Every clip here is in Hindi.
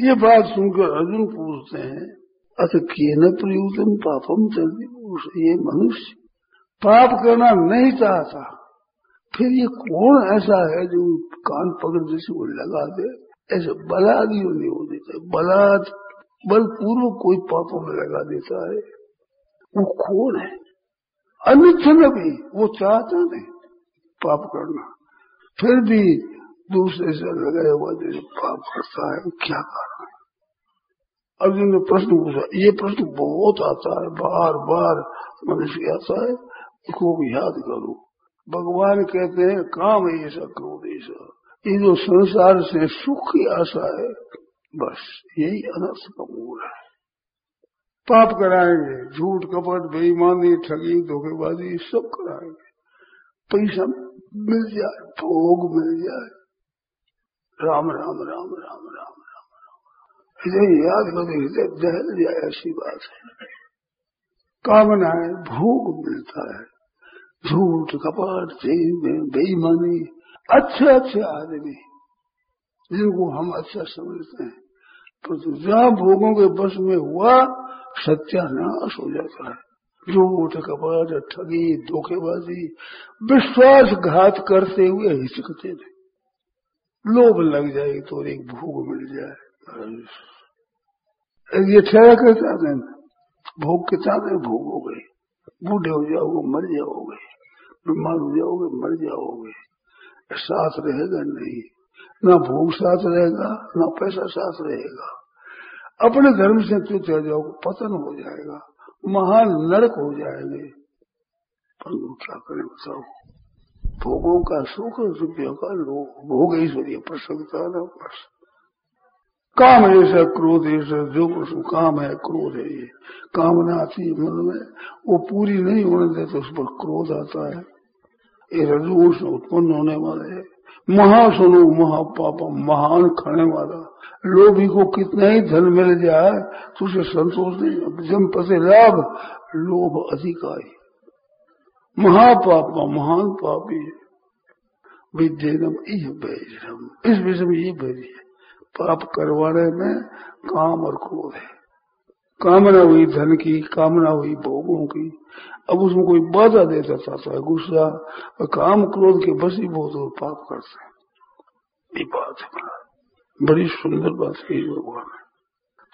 ये बात सुनकर अर्जुन पूछते हैं, अथ के न प्रयुतम पापम चलती ये मनुष्य? पाप करना नहीं चाहता फिर ये कौन ऐसा है जो कान पकड़ जैसे वो लगा दे? ऐसे बलादि नहीं हो देता बलाद बलपूर्वक कोई पापों में लगा देता है। वो कौन है? अन्य भी, वो चाहता नहीं पाप करना। फिर भी दूसरे से लगाया हुआ जैसे पाप करता है, क्या कारण अर्जुन ने प्रश्न पूछा, ये प्रश्न बहुत आता है, बार बार मनुष्य आता है, उसको याद करो। भगवान कहते हैं, काम है ऐसा क्रोध ऐसा ये जो संसार से सुख की आशा है, बस यही अनर्थ का मूल है। पाप कराएँगे, झूठ, कपट, बेईमानी, ठगी, धोखेबाजी, सब कराएँगे। पैसा मिल जाए, भोग मिल जाए राम राम राम राम राम राम राम। याद करो दहल जाए ऐसी बात है। कामना है, भोग मिलता है। झूठ, कपट बेईमानी, अच्छे अच्छे आदमी। जिनको हम अच्छा समझते हैं तो जहाँ भोगों के बस में हुआ, सत्यानाश हो जाता है। झूठ, कपट, ठगी, धोखेबाजी, विश्वासघात करते हुए हिचकते थे लोभ लग जाए तो एक भोग मिल जाए। ये ठहरा कर चाहते हैं। भोग के चाहते भोग हो गए। बूढ़े हो जाओगे, मर जाओगे। बीमार हो जाओगे, मर जाओगे। साथ रहेगा नहीं। ना भोग साथ रहेगा, ना पैसा साथ रहेगा। अपने धर्म से तू चल जाओगे, पतन हो जाएगा। महान नरक हो जाएँगे। पर क्या करें बताओ। भोगों का सुख रुपयों का लोग भोग ऐश्वर्य प्रसन्नता न काम ऐसा, क्रोध ऐसा, जो काम है, क्रोध है ये। कामना आती है मन में, वो पूरी नहीं होने देते तो उस पर क्रोध आता है। ये रजूष उत्पन्न होने वाले है। महासुनो, महापाप, महान खाने वाला। लोभी को कितना ही धन मिल जाए तो उसे संतोष नहीं जम पसे लाभ, लोभ अधिक आए। महापाप, महान पापी है। विद्यम इस विषय में ये बैरी है। पाप करवाने में काम और क्रोध है। कामना हुई धन की, कामना हुई भोगों की। अब उसमें कोई बाधा देता था है गुस्सा और काम क्रोध के बसी बहुत और पाप करते हैं। ये बात है बड़ी सुंदर बात कही भगवान ने।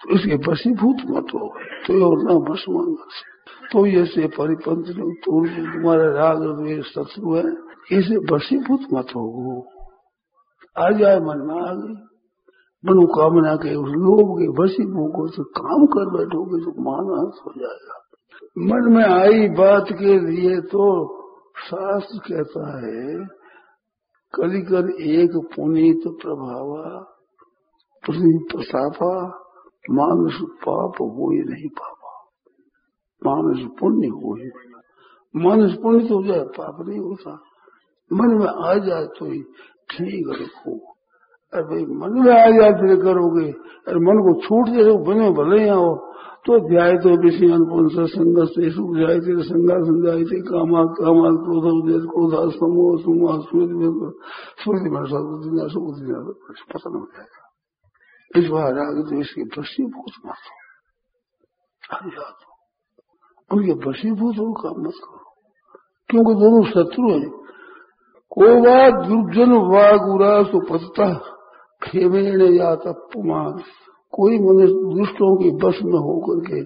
तो इसके बसीभूत मत हो गए। तो और ना बस मान से तो ऐसे परिपंथ तो तुम्हारा राग द्वेष शत्रु है। इसे बसीभूत मत हो। आ जाए मन में आ गई मनोकामना के उस लोभ के बसीभूत हो तो काम कर बैठोगे तो मानस हो जाएगा। मन में आई बात के लिए तो शास्त्र कहता है कली कलिकर एक पुनीत प्रभावा प्रतापा, मानस पाप वो ही नहीं पाप। मानस पुण्य हो ही मानस पुण्य तो हो जाए, पाप नहीं होता मन में आ जाए तो ही ठीक रखो। अरे भाई, मन में आ जाए फिर करोगे। अरे मन को छूट जाए बने भले आओ। तो ध्याय तो विषय अनुपुन संग से सुख जाए थे संगा संजाए थे कामा कामा, क्रोध क्रोधा, समूह समूह स्मृति स्मृति में सब पतन हो जाएगा। इस बार आगे तो इसकी दृष्टि बहुत मत हो तो उनके वशीभूत हो काम मत करो। क्योंकि दोनों शत्रु हैं। को बात दुर्जन वागुरा सुपता खेमेण या तपमान कोई मनुष्य दुष्टों के बस में होकर के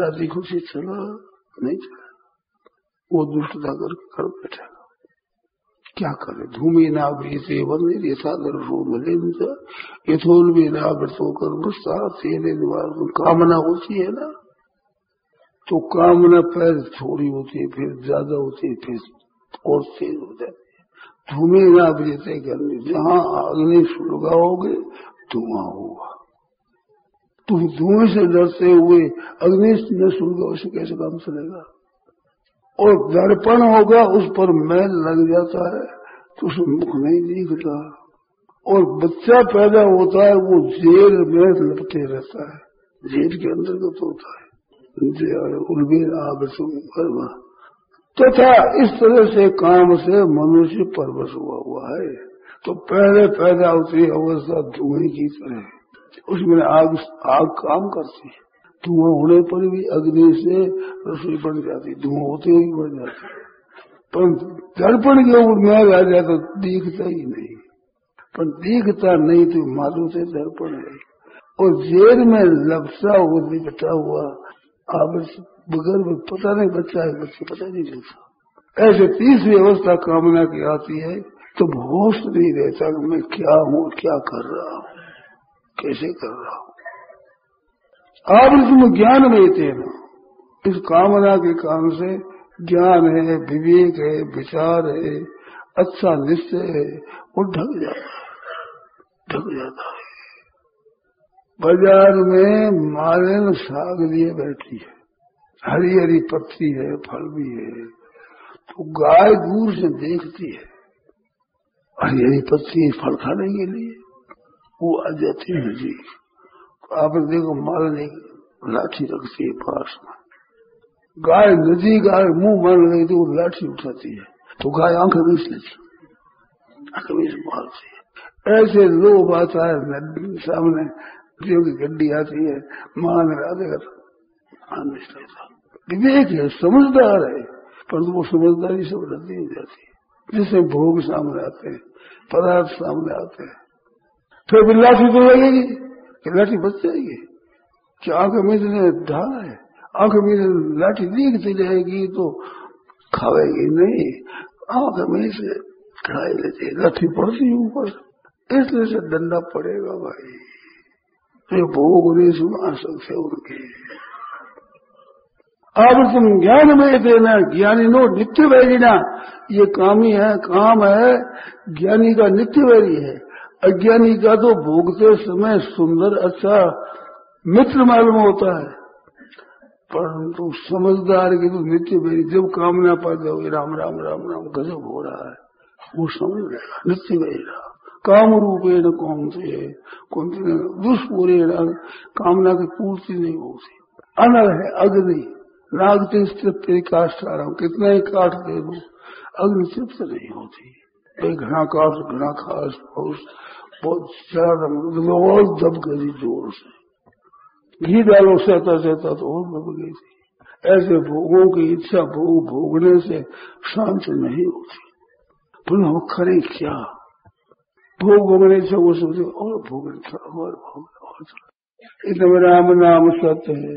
राज़ी खुशी चला, नहीं चला। वो दुष्टता कर कर बैठेगा क्या करे? धूमि ना से वंदिर यथा दर्शो मिले यथोल भी ना वृतो कर कामना होती है ना? तो कामना पहले थोड़ी होती है, फिर ज़्यादा होती है, फिर और तेज हो जाती है। धुएँ ना भेजते घर में जहाँ अग्नि सुलगाओगे, धुआँ होगा। तुम धुएँ से डरते हुए अग्नि न सुलगाओ उसे कैसे काम चलेगा? और दर्पण होगा, उस पर मैल लग जाता है तो उसे मुख नहीं दिखता। और बच्चा पैदा होता है, वो जेल में लपटे रहता है। जेल के अंतर्गत तो होता है। तथा तो इस तरह से काम से मनुष्य परवश हुआ हुआ है। तो पहले पैदा होती अवस्था धुएँ की तरह। उसमें आग आग काम करती है। धुआँ होने पर भी अग्नि से रसोई बन जाती धुआँ होते हुए बन जाती पर दर्पण के ऊपर आ जाए तो दिखता ही नहीं। पर दिखता नहीं तो मालूम से दर्पण है। और जेल में लपसा हुआ लिपटा हुआ आप बगैर में पता नहीं बच्चा है, बच्चे पता नहीं चलता। ऐसे तीसरी अवस्था कामना की आती है तो होश नहीं रहता कि मैं क्या हूँ, क्या कर रहा हूँ, कैसे कर रहा हूँ। आप तुम ज्ञान में ना इस कामना के काम से ज्ञान है, विवेक है, विचार है अच्छा निश्चय है, वो ढक जाता है, ढक जाता है। बाज़ार में मालन साग लिए बैठी है। हरी हरी पत्ती है, फल भी है। तो गाय दूर से देखती है। हरी हरी पत्ती फल खाने के लिए। वो आ जाती है जी। तो आप देखो माल एक लाठी रखती है पास में। गाय नदी, गाय मुँह मार गई तो वो लाठी उठाती है। तो गाय आँख बीस लेती आँख बीस मारती है। ऐसे लोग आता है सामने की गड्डी आती है मान राधे विवेक है, समझदार है, परंतु वो समझदारी से रद्दी हो जाती है। जिससे भोग सामने आते हैं, पदार्थ सामने आते हैं। फिर भी लाठी तो लगेगी कि लाठी बच जाएगी। कि आँख में ढाला है, आँख में लाठी दिखती जाएगी तो खावेगी नहीं। आँख में से खाई लेती लाठी पड़ती ऊपर इसलिए से डंडा पड़ेगा भाई। तो भोग नहीं सुना सकते उनके। अब तुम ज्ञान में देना, ज्ञानी नो, नित्य वैरिना ये कामी है, काम है, ज्ञानी का नित्य वैरी है। अज्ञानी का तो भोगते समय सुंदर अच्छा मित्र मालूम होता है। परंतु समझदार की तो नित्य वैरी, जब कामना पा जाओगे, राम राम राम राम, गजब हो रहा है। वो समझ लेगा नित्य मेरा काम रूपे न कौन से है कौन से दुष्पूरे कामना की पूर्ति नहीं होती। अनल है अग्नि, नागते तृप्त काष्ट आ रहा हूँ कितना ही काट दे दो, अग्नि तृप्त नहीं होती। घना काट घना खास बहुत बहुत दब गई ज़ोर से। घी डालो सहता सहता तो और दब गई थी। ऐसे भोगों की इच्छा भोग, भोगने से शांत नहीं होती। पुनः करें क्या? भोग भोगने से वो सोचे और भोग और भोग और इतना राम नाम सत्य है।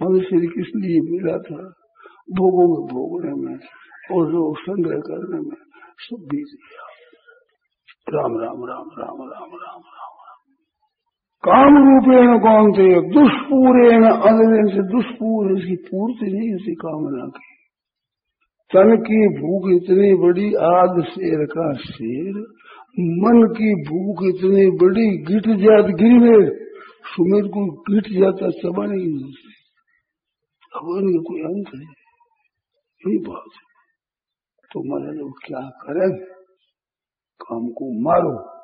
मनुष्य किस लिए मिला था? भोगों में भोगने में और जो संग्रह करने में सब बीत गया। राम राम राम राम राम राम राम काम रूपेण कौन थे दुष्पूरेण अनलेन से दुष्पूर इसकी पूर्ति नहीं उसी कामना की। तन की भूख इतनी बड़ी, आग शेर का शेर। मन की भूख इतनी बड़ी, गिट जात गिर सुमेर को गिट जाता नहीं मिलती। अब उनके कोई अंत है यही बात है। तो मैंने लोग क्या करें? काम को मारो।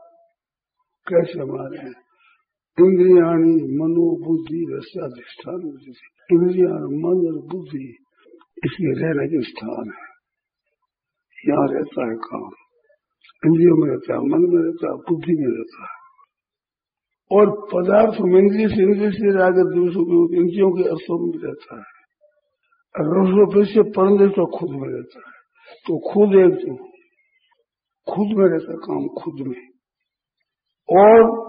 कैसे मारे? इंद्रियाणी, मनोबुद्धि रस्याधिष्ठान इंद्रिया मन और बुद्धि। इसके रहने के स्थान है। यहाँ रहता है काम। इंद्रियों में रहता है, मन में रहता है, बुद्धि में रहता है। और पदार्थ में इंद्रिय से इंद्रिय से आगे दूसरों के इंद्रियों के अर्थों में रहता है। रसों से परंदे तो खुद में रहता है। तो खुद एक तो खुद में रहता काम खुद में। और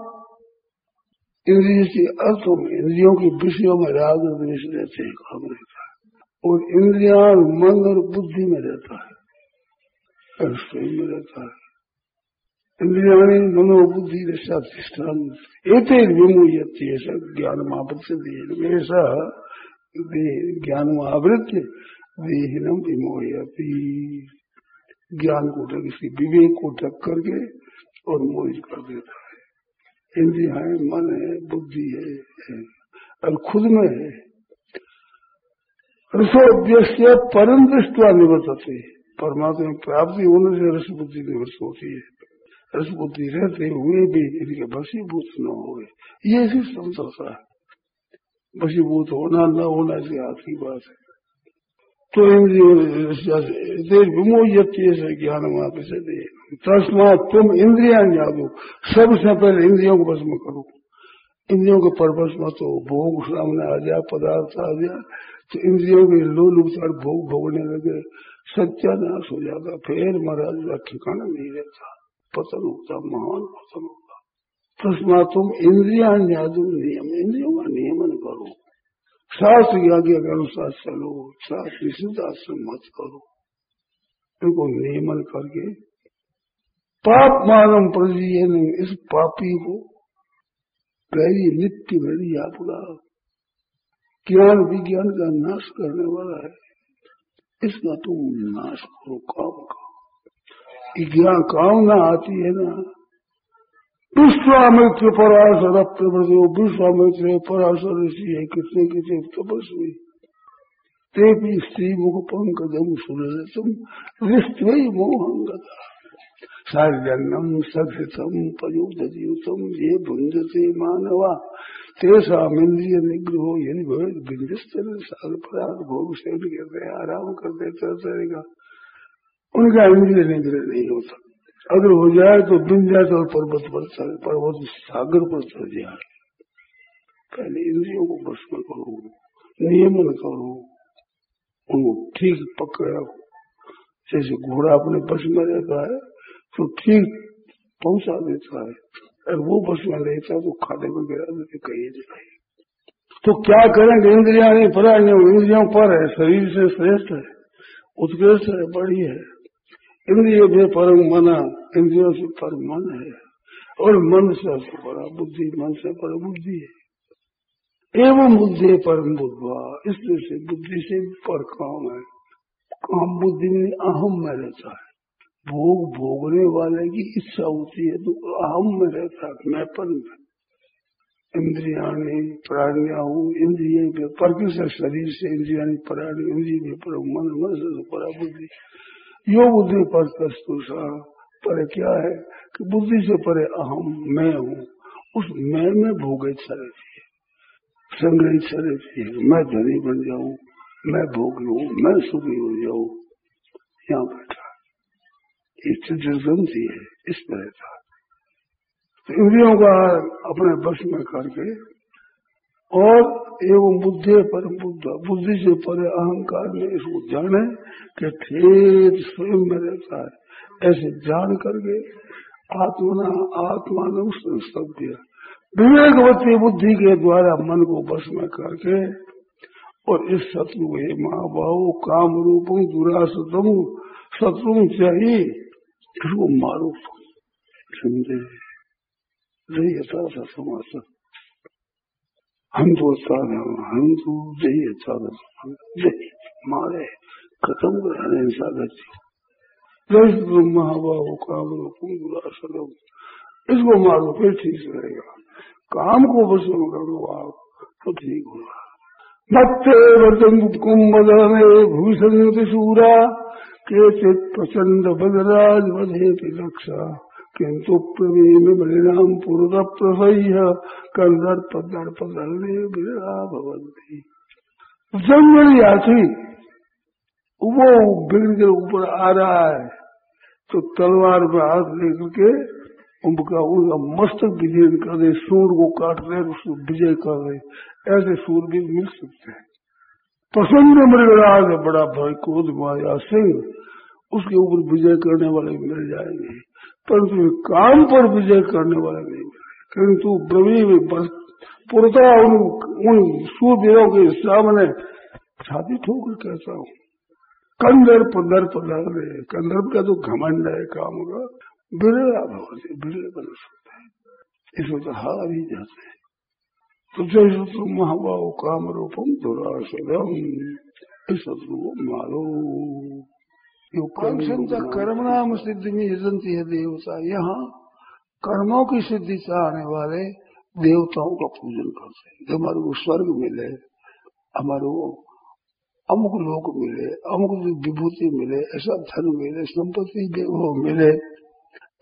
इंद्रिय के अर्थों में, इंद्रियों के विषयों में राग द्वेष रहते हैं, काम रहता है। और इंद्रिया मन और बुद्धि में रहता है स्वयं में रहता है। इंद्रिया मनोबुद्धि अधिष्ठान एक विमुयती ऐसा ज्ञान महापत्य ऐसा ज्ञान महावृत्य देहिनम विमोयती ज्ञान को ढक इसकी विवेक को ढक करके और मोहित कर देता है। इंद्रिया मन है, बुद्धि है, और खुद में है। रसोद्य परम दृष्टवा निवर्तते परमात्मा में प्राप्ति होने से रस बुद्धि निवृत्त होती है। रस बुद्धि रहते हुए भी इनके वशीभूत न हो गए ये ऐसी समझौता है। वशीभूत होना न होना से आखिरी बात है। तो इंद्रियों विमोचती से ज्ञान वापसते तस्मात तुम इंद्रिया जादो सबसे पहले इंद्रियों को भस्म करो। इंद्रियों के परवश मत हो। भोग सामने आ जाए पदार्थ आ जाए तो इंद्रियों के लोल उपचार भोग भोगने लगे। सत्यानाश हो जाता। फिर महाराज का ठिकाना नहीं रहता। पतन होता, महान पतन होता। तस्मा तुम इंद्रिया जादू नियम। इंद्रियों का नियमन करो। शास्त्र आज्ञा के अनुसार चलो। शास्त्र आश्रम मत करो। इनको नियमन करके। पाप मानम प्रजीन इस पापी को गहरी नित्य मेरी आपका ज्ञान विज्ञान का नाश करने वाला है। इसका तुम नाश करो, काम का ज्ञान कामना आती है ना? विश्वामित्र पराशर प्रभृति विश्वामित्र पराशर, ऋषि है, कितने कितने तपस्वी। ते भी स्त्री मुख पंकजम सुरतम रिष्टि मोहंगता सार्जन्यम सघृतम पयुतम ये भुंजते मानवा। तेसा इंद्रिय निग्रह यदि भवित बिंदस्तर साल पदार्थ भोग से करते आराम करते चलता उनका इंद्रिय निग्रह नहीं होता। अगर हो जाए तो विंध्याचल पर्वत पर चल, पर्वत सागर पर चल जाए। पहले इंद्रियों को बस में करो, नियमन करो, उनको ठीक पकड़। रखो जैसे घोड़ा अपने बस में रहता है तो ठीक, पहुँचा देता है। अगर वो बस में रहता तो खाते में गिरा देते कहीं नहीं तो क्या करेंगे? इंद्रिया नहीं पड़ा इंद्रियों पर है, शरीर से श्रेष्ठ है, उत्कृष्ट है बड़ी है। इंद्रिय में परम मना, इंद्रियों से पर मन है। और मन से बड़ा बुद्धि, मन से पर बुद्धि है। एवं बुद्धि परम बुद्धवा इसलिए से बुद्धि से पर काम है। काम बुद्धि में अहम में रहता है। भोग भोगने वाले की इच्छा होती है तो अहम में रहता मैं पर इंद्रिया प्राणिया हूँ, इंद्रिय पर शरीर से इंद्रिया प्राणी, इंद्रिय पर मन मन से परा बुद्धि यो बुद्धि पर कस्तुषा पर क्या है कि बुद्धि से परे अहम मैं हूँ, उस मैं में भोग इच्छा रहती है संग्रह इच्छा रहती है, मैं धनी बन जाऊँ, मैं भोग लू मैं सुखी हो जाऊँ, यहाँ ये ग्रंथि है, इस तरह का। तो इंद्रियों का अपने बस में करके, और एवं बुद्धि परम बुद्ध, बुद्धि से परे अहंकार में इसको जाने के ठेठ स्वयं में रहता है। ऐसे जान करके आत्मना आत्मान दिया विवेकवती बुद्धि के द्वारा मन को बस में करके, और इस शत्रु हे माँ बाहु, काम रूपम, दुरासतम शत्रु चाहिए। इसको मारो समझे नहीं ऐसा समाज हम तो साधन हम तो यही अच्छा यही मारे खत्म कर हिंसा करती महाबाबू काम सदम इसको मारो फिर ठीक रहेगा काम को बस कर आप तो ठीक होगा मत्ते वर्तन कुंभ भूषण सूरा के चित प्रचंड बदराज बधे रक्षा किंतु प्रवीण बलिराम पूर्व प्रसह्य कंदर्प दर्प दलने बिरा भवंती जंगली हाथी वो बिगड़ के ऊपर आ रहा है तो तलवार में हाथ लेकर के उनका उनका मस्तक विजय कर दे सूर को काट दे उसको विजय कर दे ऐसे सूर भी मिल सकते हैं। प्रसन्न मृगराज बड़ा भाई क्रोध माया सिंह। उसके ऊपर विजय करने वाले मिल जाएँगे। परंतु काम पर विजय करने वाले नहीं मिले किंतु ब्रवी पुरता उन उन सूरवीरों के सामने छाती ठोकर कहता हूँ। कंदर्प दर्प लग रहे कंदर्प का तो घमंड है काम का। बिरला भगवती बिरले बन सकते हैं। इसमें तो हार ही जाते हैं। तो तुम महाबाव काम रूपम इस शत्रु को मारो कर्म नाम सिद्धि में यजंती है देवता यहाँ कर्मों की सिद्धि चाहने वाले देवताओं का पूजन करते हैं। जो हमारे को स्वर्ग मिले हमारे को अमुक लोक मिले अमुक विभूति मिले ऐसा धन मिले संपत्ति मिले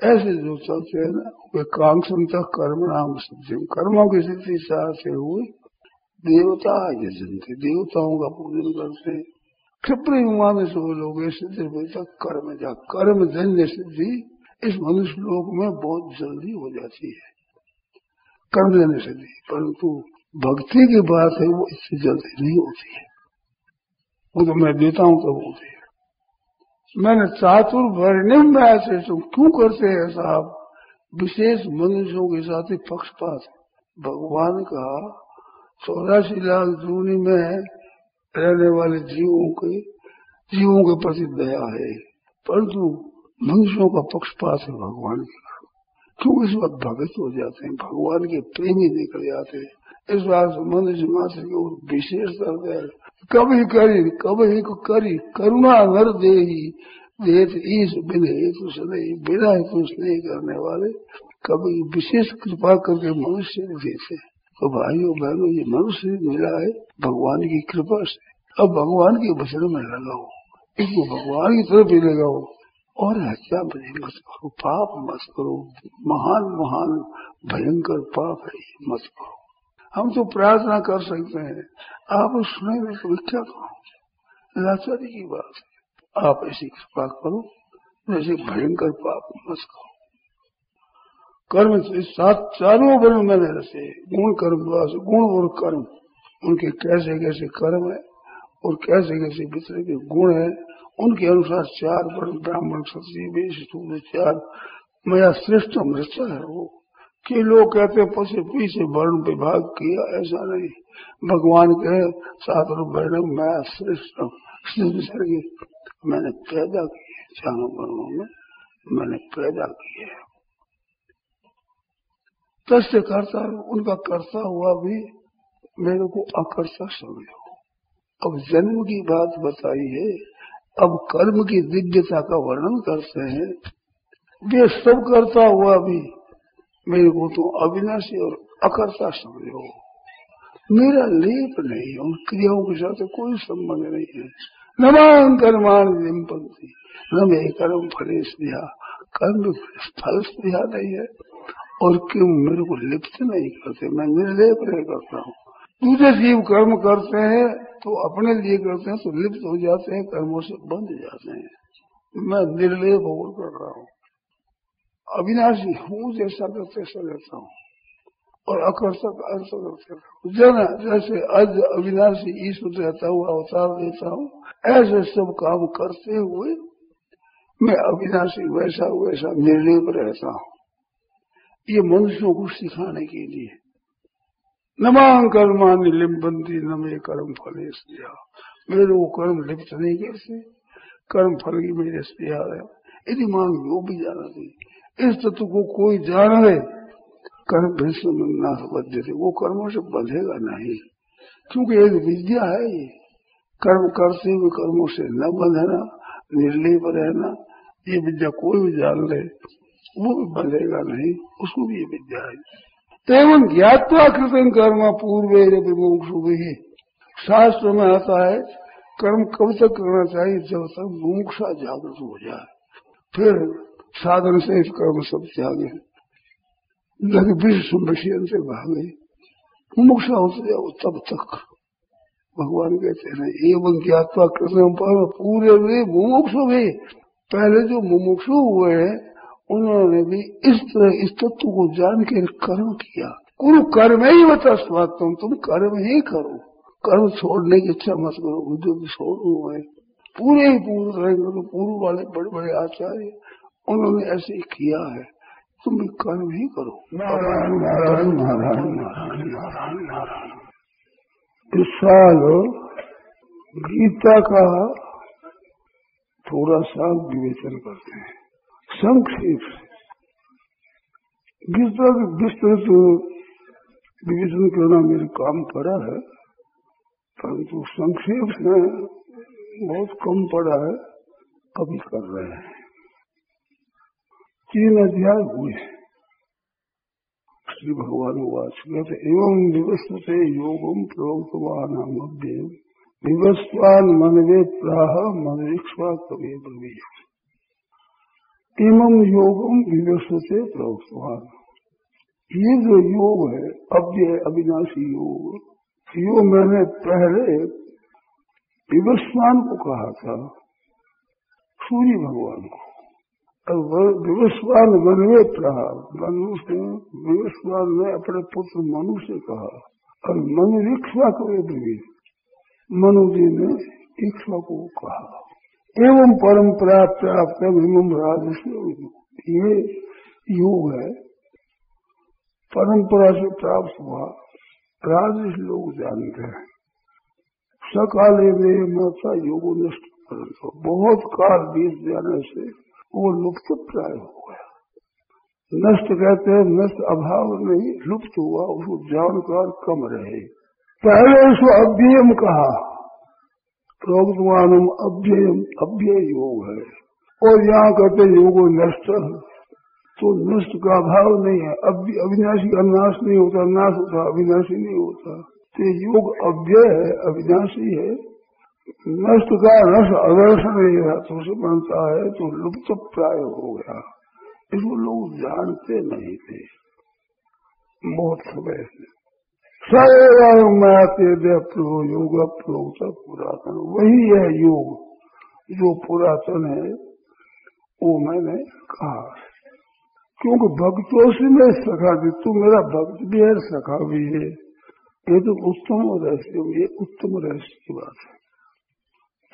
ऐसे जो चलते है ना, वे कांक्षमता कर्म नाम सिद्धि कर्मों की सिद्धि चाहते हुए देवता यजंती देवताओं का पूजन करते क्षिप्र मानस हो लोग सिद्धि कर्म जा, कर्म जन्य सिद्धि इस मनुष्य लोक में बहुत जल्दी हो जाती है। कर्म जन्य सिद्धि, परंतु भक्ति की बात है, वो इससे जल्दी नहीं होती है। वो तो मैं देता हूँ तब होती है। मैंने चातुर वर्णिम में ऐसे क्यों करते हैं साहब? विशेष मनुष्यों के साथ ही पक्षपात भगवान का चौरासी लाख जूनी में रहने वाले जीवों के जीवों के प्रति दया है। परंतु मनुष्यों का पक्षपात है भगवान के क्यों इस वक्त भगत हो जाते हैं? भगवान के प्रेमी निकल जाते हैं। इस बात मनुष्य मात्र के विशेष दर्द है। कभी करी, कभी को करी, करुणा नर दे देत ईस बिन करने वाले। कभी विशेष कृपा करके मनुष्य देते। तो भाइयों, बहनों, ये मनुष्य मिला है भगवान की कृपा से। अब भगवान के वचन में लगाओ इसको भगवान की तरफ़ ही लगाओ और हत्या बने मत करो, पाप मत करो। महान महान, भयंकर पाप है मत करो। हम तो प्रार्थना कर सकते हैं। आप सुने में तो क्या करो लाचारी की बात है। आप ऐसी कृपा करो, जैसे भयंकर पाप मत करो कर्म से सात चारों वर्ण मैंने रसे गुण कर्म गुण और कर्म। उनके कैसे कैसे कर्म है और कैसे कैसे वितर के गुण है, उनके अनुसार चार वर्ण ब्राह्मण क्षत्रिय चार मैं श्रेष्ठ रचा है वो। कि लोग कहते हैं पसे पीछे वर्ण विभाग किया ऐसा नहीं। भगवान के सात वर्ण मैं श्रेष्ठ हूँ। मैंने पैदा किए चारों वर्णों में मैंने पैदा किए तस्य करता उनका करता हुआ भी मेरे को अकर्ता समझो। अब जन्म की बात बताई है अब कर्म की दिव्यता का वर्णन करते हैं। वे सब करता हुआ भी मेरे को तो अविनाशी और अकर्ता समझो। मेरा लेप नहीं, उन क्रियाओं के साथ कोई संबंध नहीं है। नमान कर्मान निम्पंती न मे कर्म फलेश दिया, कर्म फल दिया नहीं है। और क्यों मेरे को लिप्त नहीं करते? मैं निर्लेप नहीं करता हूँ। दूसरे जीव कर्म करते हैं तो अपने लिए करते हैं तो लिप्त हो जाते हैं, कर्मों से बंध जाते हैं। मैं निर्लेप होकर कर रहा हूँ। अविनाशी हूँ जैसा करते रहता हूँ और आकर्षक अर्थ करते रहता जन जैसे अज अविनाशी ईश्वर रहता हुआ अवतार देता हूँ, ऐसे सब काम करते हुए मैं अविनाशी वैसा वैसा निर्लेप रहता हूँ। ये मनुष्यों को सिखाने के लिए। नमांग लिम्बंती न मे कर्म फल दिया। मेरे वो कर्म लिप्त नहीं करते, कर्म फल की मेरे स्त्रिया है। यदि मांग वो भी जाना चाहिए। इस तत्व को कोई जान ले कर्म भीष्म बद्ध वो कर्मों से बंधेगा नहीं। क्योंकि एक विद्या है ये। कर्म करते हुए कर्मों से न बंधना निर्लिप रहना, ये विद्या कोई भी जान ले, वो भी बंधेगा नहीं। उसको भी ये विद्या है। तेवन ज्ञातवा कृतन कर्म पूर्व विमुक्षु भी शास्त्र में आता है, कर्म कब तक करना चाहिए? जब तक मुमुक्षा जागृत हो जाए। फिर साधन से इस कर्म सब त्यागे लगे विश्व से भागे मुमुक्षा होते जाओ, तब तक भगवान कहते हैं, एवं ज्ञातवा कृष्ण पूरे वे मुमुक्षु भी, पहले जो मुमुक्षु हुए हैं, उन्होंने भी इस तरह इस तत्व को जान के कर्म किया। गुरु कर्म ही बता तुम तुम कर्म ही करो। कर्म छोड़ने की इच्छा मत करो, जो भी छोड़ू है पूरे ही पूर्व रहेंगे पूर्व वाले बड़े बड़े आचार्य उन्होंने ऐसे ही किया है तुम भी कर्म ही करो। नारायण नारायण नारायण नारायण नारायण नारायण। इस साल गीता का थोड़ा सा विवेचन करते हैं। संक्षेप। विस्तृत विस्तृत विवेचन करना मेरे काम पड़ा है परंतु संक्षेप में बहुत कम पड़ा है कभी कर रहे हैं। तीन अध्याय हुए श्री भगवान वाच कहते एवं विवस्ते योगम प्रवक्तवान विवस्वान मनवे प्राह मनवीक्षा कवि प्रवीण इमम योगम विवस्वते प्रवक्तवान। ये जो योग है अव्य अविनाशी योग, यो मैंने पहले विवस्वान को कहा था, सूर्य भगवान को। विवस्वान मनवे कहा। मनुष्य विवस्वान ने अपने पुत्र मनु से कहा। और मनु इक्ष्वा को भी मनु जी ने इक्ष्वा को कहा। एवं परंपरा प्राप्त राजस्व ये योग है। परंपरा से प्राप्त हुआ। राजस लोग जानते हैं। सकाले में माता योग परंतु बहुत काल बीत जाने से वो लुप्त प्राय हो गया। नष्ट कहते हैं, नष्ट अभाव नहीं, लुप्त हुआ उसको जानकार कम रहे। पहले उसको अव्ययम कहा। प्रोगवान अव्ययम, अव्यय योग है। और यहाँ कहते योग नष्ट। तो नष्ट का अभाव नहीं है। अविनाशी का नाश नहीं होता, नाश होता, अविनाशी नहीं होता। तो योग अव्यय है, अविनाशी है। नष्ट का रस अदर्श नहीं रहा तो उसे बनता है तो लुप्त प्राय हो गया। इसको लोग जानते नहीं थे। बहुत समय से। सर्व प्रो योग पुरातन, वही है योग। जो पुरातन है, वो मैंने कहा क्योंकि भक्तों से मैं सखा भी तू मेरा भक्त भी है, सखा भी है। ये तो उत्तम रहस्य, ये उत्तम रहस्य की बात है।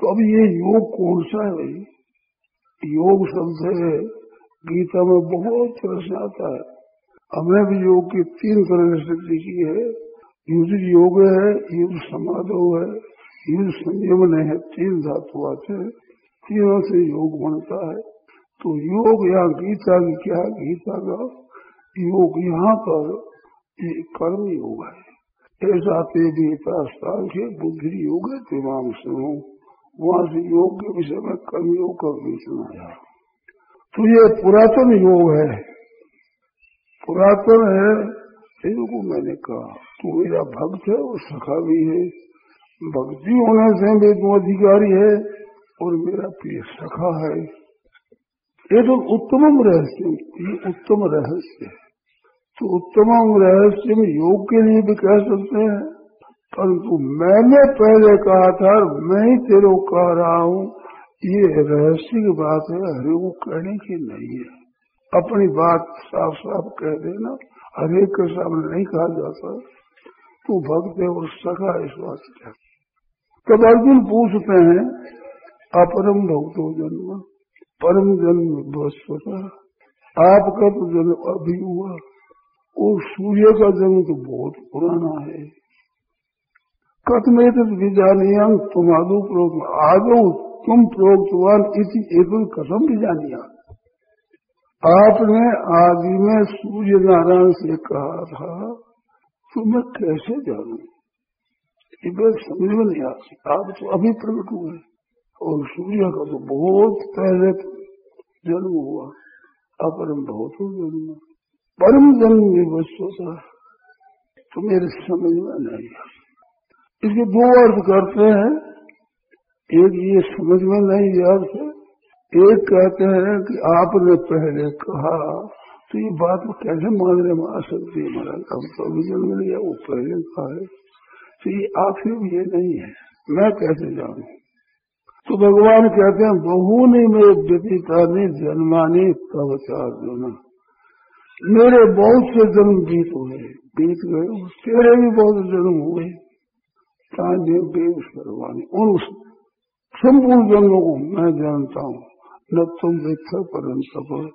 तो अब ये योग कौन सा है भाई? योग शब्द है, गीता में बहुत प्रश्न आता है। हमने भी योग की तीन तरह से सीखी है। युद्ध योग है, युद्ध समाधो है, युद्ध संयमन है, तीन धातु आते हैं, तीनों से योग बनता है। तो योग या गीता की क्या गीता का योग? यहाँ पर कर्म योग है। ऐसा ते सांख्य बुद्धि योग है तमाम सुनो। वहाँ से योग के विषय में कर्म योग का भी सुनाया तो ये पुरातन योग है। पुरातन है, इनको मैंने कहा, तू मेरा भक्त है और सखा भी है। भक्ति होने से मेरे अधिकारी है और मेरा प्रिय सखा है। ये तो उत्तम रहस्य, ये उत्तम रहस्य है। तो उत्तम रहस्य में योग के लिए भी कह सकते हैं। परंतु मैंने पहले कहा था मैं ही तेरे कह रहा हूँ, ये रहस्य की बात है हरे को कहने की नहीं है। अपनी बात साफ़ साफ़ कह देना हरेक के सामने नहीं कहा जाता। तू भक्त है और सखा इस बात से। तब अर्जुन पूछते हैं, अपरम भक्तो जन्म, परम जन्म बृहस्पति आपका तो जन्म अभी हुआ, और सूर्य का जन्म तो बहुत पुराना है। कथमेत विजानियाँ तुम आदो प्रोक्त आदो तुम प्रोक्तवान इसी एक कथम विजानिया आपने आदि में सूर्य नारायण से कहा था तो मैं कैसे जानू? ये समझ में नहीं आ सकता आप तो अभी प्रकट हुए और सूर्य का तो बहुत पहले जन्म हुआ। अपरम बहुत जन्म। परम जन्म भी वस्तुता तो मेरे समझ में नहीं इसके दो अर्थ करते हैं। एक ये समझ में नहीं अर्थ है एक कहते हैं कि आपने पहले कहा तो ये बात कैसे मानने में आ सकती है? महाराज अब तो अभी जन्म लिया वो पहले कहा है। तो ये आखिर ये नहीं है। मैं कैसे जानू? तो भगवान कहते हैं, बहुनी में व्यतीतानी जन्मानी तब अर्जुन मेरे बहुत से जन्म बीत हुए। बीत गए, तेरे भी बहुत जन्म हुए। तान्य बेग सर्वानी उन संपूर्ण जन्मों को मैं जानता हूँ, न तुम देखा परंतप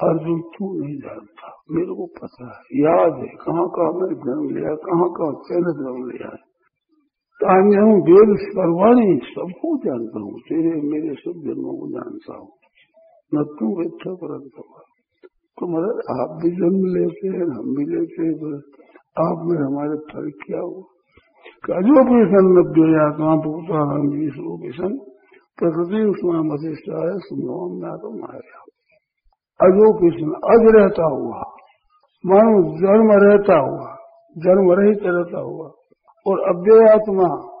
अर्जुन तू नहीं जानता? मेरे को पता है, याद है, कहाँ कहाँ मैं जन्म लिया, कहाँ कहाँ कैसे जन्म लिया है। तान्य हूँ, वेद सर्वाणी सबको जानता हूँ, तेरे, मेरे सब जन्मों को जानता हूँ। न तू वेद परंतु तो मतलब आप भी जन्म लेते हैं, हम भी लेते हैं आप में हमारे फ़र्क क्या हो हम विष्णु किशन प्रकृति उसमें मधिष्ठा है सुनोम ना तो माया अजो किशन अज रहता हुआ मानो जन्म रहता हुआ जन्म रहित रहता हुआ और अव्ययात्मा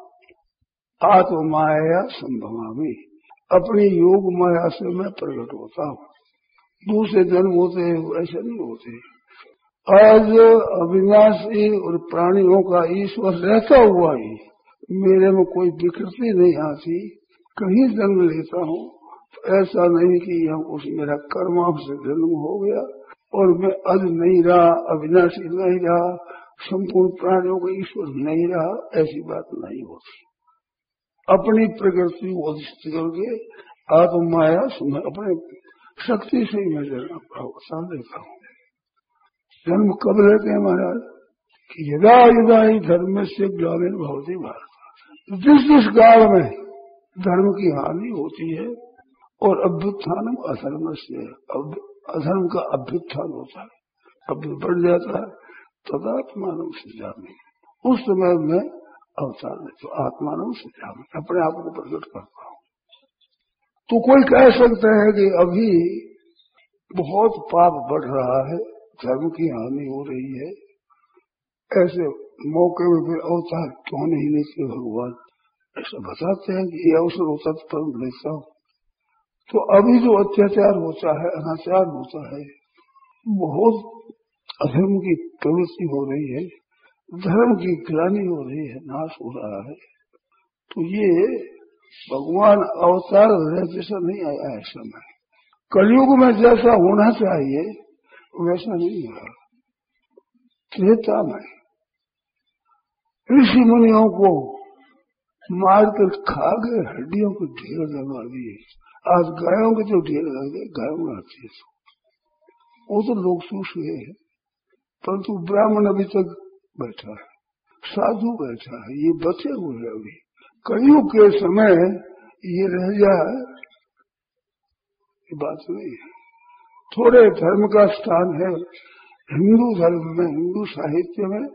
आत्म माया संभवामी। अपनी योग माया से मैं प्रकट होता हूँ। दूसरे जन्म होते हैं ऐसे नहीं होते। आज अविनाशी और प्राणियों का ईश्वर रहता हुआ ही मेरे में कोई विकृति नहीं आती। कहीं जन्म लेता हूँ तो ऐसा नहीं कि यह उस मेरा कर्मा से जन्म हो गया और मैं अज नहीं रहा, अविनाशी नहीं रहा, संपूर्ण प्राणियों का ईश्वर नहीं रहा, ऐसी बात नहीं होती। अपनी प्रकृति को अधिष्ठ करके आत्म माया अपने शक्ति से मैं जन्म देता हूँ। जन्म कब लेते हैं महाराज? कि यदा यदा ही धर्म से ग्रामीण भवती भारत जिस जिस काल में धर्म की हानि होती है और अभ्युत्थान अधर्म से, अब अधर्म का अभ्युत्थान होता है, अब बढ़ जाता है तदात्मान में उस समय में अवतार में तो आत्मान में अपने आप को प्रकट करता हूँ। तो कोई कह सकता है कि अभी बहुत पाप बढ़ रहा है धर्म की हानि हो रही है। ऐसे मौके में फिर अवतार क्यों नहीं लेते भगवान। ऐसा बताते हैं कि अवसर होता तो परम लेता हूँ तो अभी जो अत्याचार होता है, अनाचार होता है, बहुत अधर्म की प्रवृत्ति हो रही है, धर्म की ग्लानी हो रही है, नाश हो रहा है। तो ये भगवान अवतार जैसा नहीं आया है समय कलयुग में जैसा होना चाहिए वैसा नहीं हुआ त्रेता में ऋषि मुनियों को मारकर खा गए हड्डियों को ढेर लगा दिए। आज गायों के जो ढेर लग गए गायों में आती है वो तो लोग सुख हुए हैं, परंतु ब्राह्मण अभी तक बैठा है, साधु बैठा है, ये बचे हुए हैं अभी। कलयुग के समय ये रह जाए, ये बात नहीं है। थोड़े धर्म का स्थान है, हिंदू धर्म में, हिंदू साहित्य में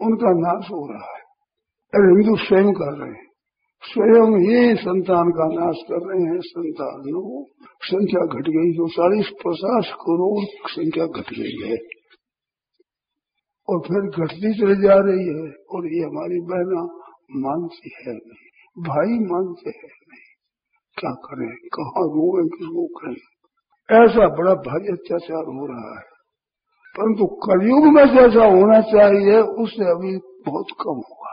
उनका नाश हो रहा है। अरे हिंदू स्वयं कर रहे हैं। स्वयं ही संतान का नाश कर रहे हैं। संतानों संख्या घट गई, जो चालीस पचास करोड़ संख्या घट गई है। और फिर घटती चली जा रही है, और ये हमारी बहना मानती है नहीं, भाई मानते हैं नहीं। क्या करें? कहा रोए, किसको करें ऐसा बड़ा भारी अत्याचार हो रहा है। परंतु कलयुग में जैसा होना चाहिए, उससे अभी बहुत कम हुआ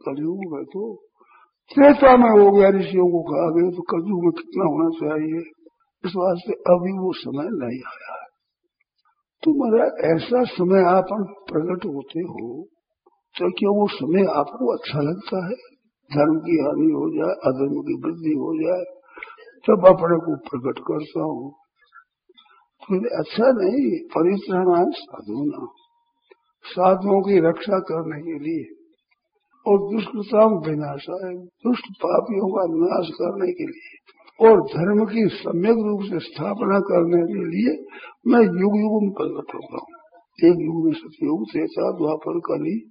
कलयुग में तो त्रेता में हो गया ऋषियों को कहा गया तो कलयुग में कितना होना चाहिए? इस वास्ते अभी वो समय नहीं आया है। तो मेरा ऐसा समय आप प्रकट होते हो तो क्या वो समय आपको अच्छा लगता है? धर्म की हानि हो जाए, अधर्म की वृद्धि हो जाए तब अपने को प्रकट करता हूँ। तो अच्छा नहीं, परिश्रम है, साधु ना। साधुओं की रक्षा करने के लिए। और दुष्टता विनाश है दुष्ट पापियों का विनाश करने के लिए। और धर्म की सम्यक रूप से स्थापना करने के लिए मैं युग युग में प्रकट होता हूँ। एक युग में सतयुग त्रेता द्वापर कली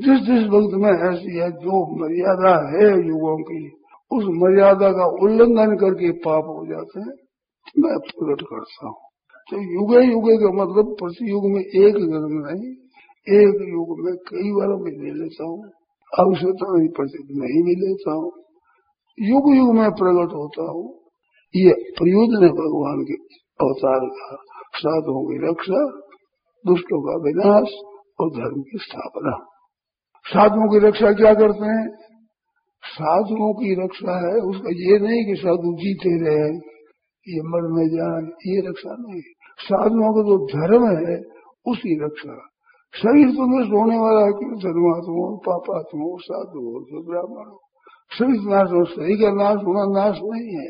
जिस जिस वक्त में ऐसी है, जो मर्यादा है युगों की उस मर्यादा का उल्लंघन करके पाप हो जाते हैं, मैं प्रकट करता हूँ। तो युगे युगे का मतलब प्रति युग में एक जन्म नहीं, एक युग में कई बार मैं ले लेता हूँ। आवश्यकता नहीं पड़ती नहीं भी लेता हूँ। युग युग में प्रकट होता हूँ। ये प्रयोजन है भगवान के अवतार का साधुओं की रक्षा, दुष्टों का विनाश और धर्म की स्थापना। साधुओं की रक्षा क्या करते हैं? साधुओं की रक्षा है, उसका ये नहीं कि साधु जीते रहे ये मर में जाए, ये रक्षा नहीं। साधुओं का जो धर्म है उसकी रक्षा। शरीर तो नष्ट होने वाला है क्यों धर्मात्मा हो, पापात्मा हो, साधु हो, जो ब्राह्मण हो। शरीर नाश हो शरीर का नाश होना नाश नहीं है।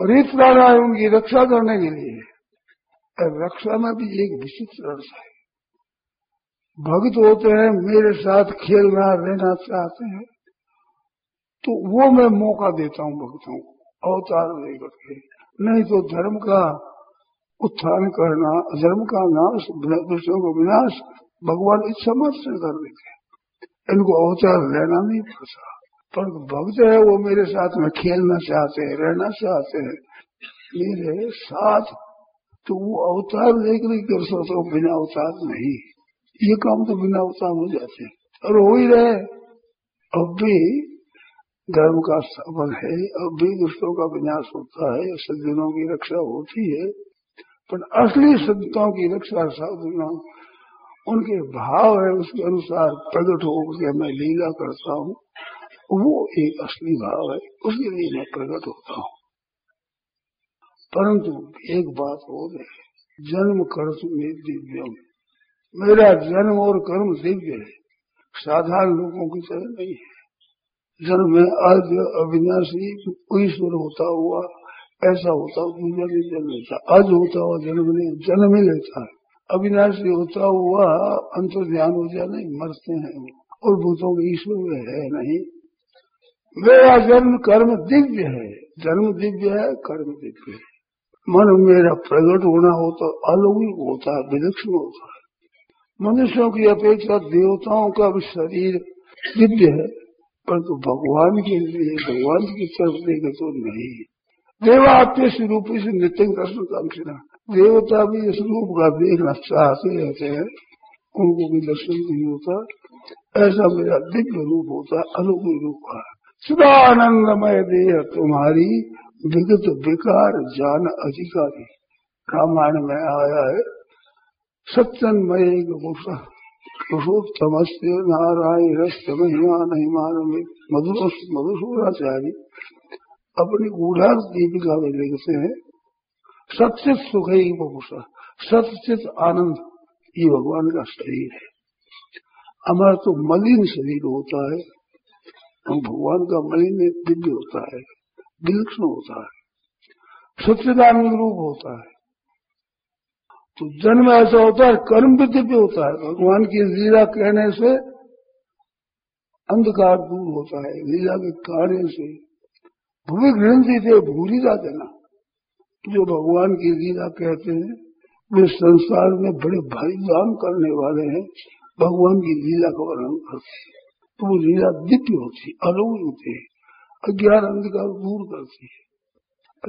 परित्राण है उनकी रक्षा करने के लिए। रक्षा में भी एक विचित्र अर्थ है। भक्त होते हैं, मेरे साथ खेलना, रहना चाहते हैं तो वो मैं मौका देता हूँ भक्तों को, अवतार लेकर के नहीं तो धर्म का उत्थान करना, धर्म का नाश दूसरों का विनाश भगवान इस मत से कर देते इनको अवतार लेना नहीं पड़ता। पर भक्त है, वो मेरे साथ में खेलना चाहते हैं, रहना चाहते हैं। मेरे साथ तो वो अवतार लेकर कर सकते बिना अवतार नहीं। ये काम तो बिना अवतार हो जाते हैं। और हो ही रहे। अब भी धर्म का स्थापन है, अब भी दुष्टों का विनाश होता है सज्जनों की रक्षा होती है। पर असली संतों की रक्षा साधना, उनके भाव है, उसके अनुसार प्रकट हो के मैं लीला करता हूँ। वो एक असली भाव है, उसके लिए मैं प्रकट होता हूँ। परंतु एक बात हो है, जन्म कर्म में दिव्य मेरा जन्म और कर्म दिव्य है। साधारण लोगों की तरह नहीं है। जन्म में आज अविनाशी ईश्वर होता हुआ, ऐसा होता दूसरा नहीं जन्म लेता। आज होता हुआ जन्म नहीं, जन्म ही लेता है। अविनाशी होता हुआ अंतर ध्यान हो जाए नहीं, मरते हैं वो। और भूतों के ईश्वर में है नहीं। मेरा जन्म कर्म दिव्य है। जन्म दिव्य है, कर्म दिव्य है। मन मेरा प्रकट होना हो तो अलौकिक होता है विलक्षण होता। है मनुष्यों की अपेक्षा देवताओं का भी शरीर दिव्य है, परंतु तो भगवान के लिए, भगवान की तरफ़ देखे तो नहीं। देवात्य स्वरूप से नित्य दर्शन देवता भी इस रूप का देखना चाहते रहते हैं, उनको भी दर्शन नहीं होता। ऐसा मेरा दिव्य रूप होता अलौकिक रूप है सदानंदमय देह तुम्हारी, विगत विकार जान अधिकारी। रामायण में आया है सत्यन्मय नारायण महिमा नहीं मान मधुर मधुसूराचार्य अपनी गूढ़ार्थ दीपिका में लिखते हैं। सचित सुख ही बभूषा सचित आनंद ये भगवान का शरीर है। हमारा तो मलिन शरीर होता है। हम भगवान का मलिन दिव्य होता है। विलक्षण होता है। सच्चिदानंद रूप होता है। तो जन्म ऐसा होता है, कर्म भी दिव्य होता है। भगवान की लीला कहने से अंधकार दूर होता है, लीला के कार्य से। भूमि ग्रंथि थे भूरी जा देना। जो भगवान की लीला कहते हैं, वे संसार में बड़े भारी काम करने वाले हैं। भगवान की लीला का वर्णन करते हैं। तो वो लीला दिव्य होती है अलौकिक होती है, अज्ञान अंधकार दूर करती है।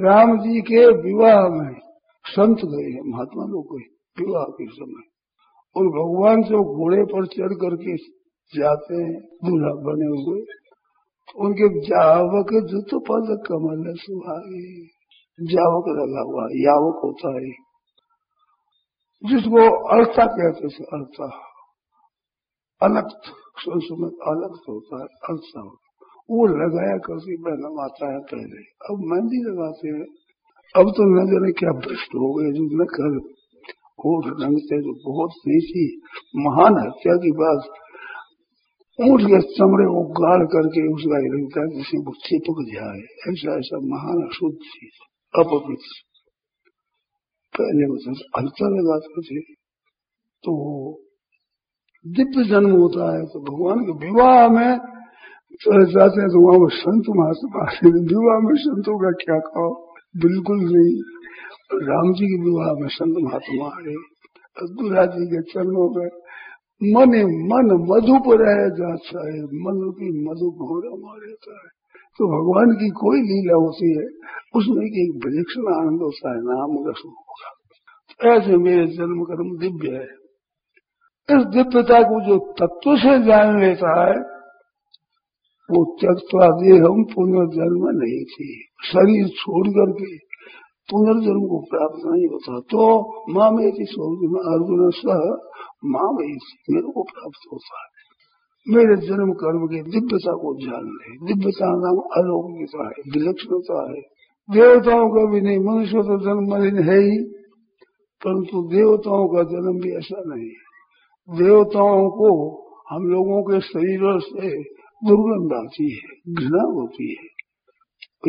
राम जी के विवाह में संत गए हैं, महात्मा लोग गए विवाह के समय। और भगवान से घोड़े पर चढ़ करके जाते हैं, दूल्हा बने हुए उनके जावक जुत पद कमल सुहागे। जावक लगा हुआ, यावक होता है। जिसको अर्थता कहते थे अर्थता अलग संस्कृत अलग होता है अर्थता होता वो लगाया करती बहना माता है पहले। अब मेहंदी लगाते हैं अब तो न जाने क्या भ्रष्ट हो गए जो न कर और रंगते जो बहुत नीची महान हत्या की बात ऊँट के चमड़े को गाड़ करके उसका लगता है जिसे वो चिपक जाए ऐसा ऐसा महान अशुद्ध चीज़ अपवित्र पहले वचन हल्का लगाते थे तो दिव्य जन्म होता है तो भगवान के विवाह में चले जाते हैं तो वहाँ संत महात्मा विवाह में संतों का क्या कहो? बिल्कुल नहीं। राम जी के विवाह में संत महात्मा आए। अब्दुल्ला जी के चरणों में मन मन मधु पर रह जाता है। मन की मधु घोड़ा मार है। तो भगवान की कोई लीला होती है, उसमें एक विलक्षण आनंद होता है, नाम रस होगा ऐसे मेरे जन्म कर्म दिव्य है। इस दिव्यता को जो तत्व से जान लेता है वो त्यक्ता हम पुनर्जन्म नहीं थी। शरीर छोड़ करके पुनर्जन्म को प्राप्त नहीं होता। तो माँ मेरी सोच अर्जुन सह माँ मेरे को प्राप्त होता है। मेरे जन्म कर्म की दिव्यता को जान ले। दिव्यता नाम अलौकिकता है, विलक्षणता है। देवताओं का भी नहीं, मनुष्य तो जन्म मलिन है ही, परंतु देवताओं का जन्म भी ऐसा नहीं है। देवताओं को हम लोगों के शरीरों से दुर्गंध आती है घृणा होती है।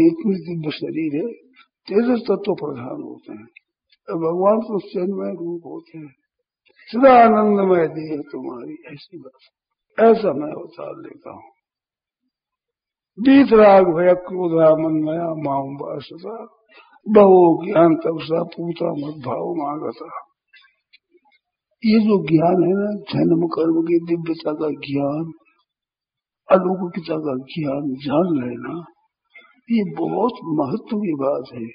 इतनी दिव्य शरीर है, तेजस तत्व प्रधान होते हैं। भगवान तो चन्मय रूप होते हैं। सदा आनंदमय देह तुम्हारी, ऐसी बात। ऐसा मैं उतार लेता हूँ। बीत राग भय, क्रोधा मन मया माऊ बासता बहु ज्ञान तब सा पूता मत भाव माँगता। ये जो ज्ञान है ना, जन्म कर्म की दिव्यता का ज्ञान अलौकिकता का ज्ञान जान लेना ये बहुत महत्व की बात है।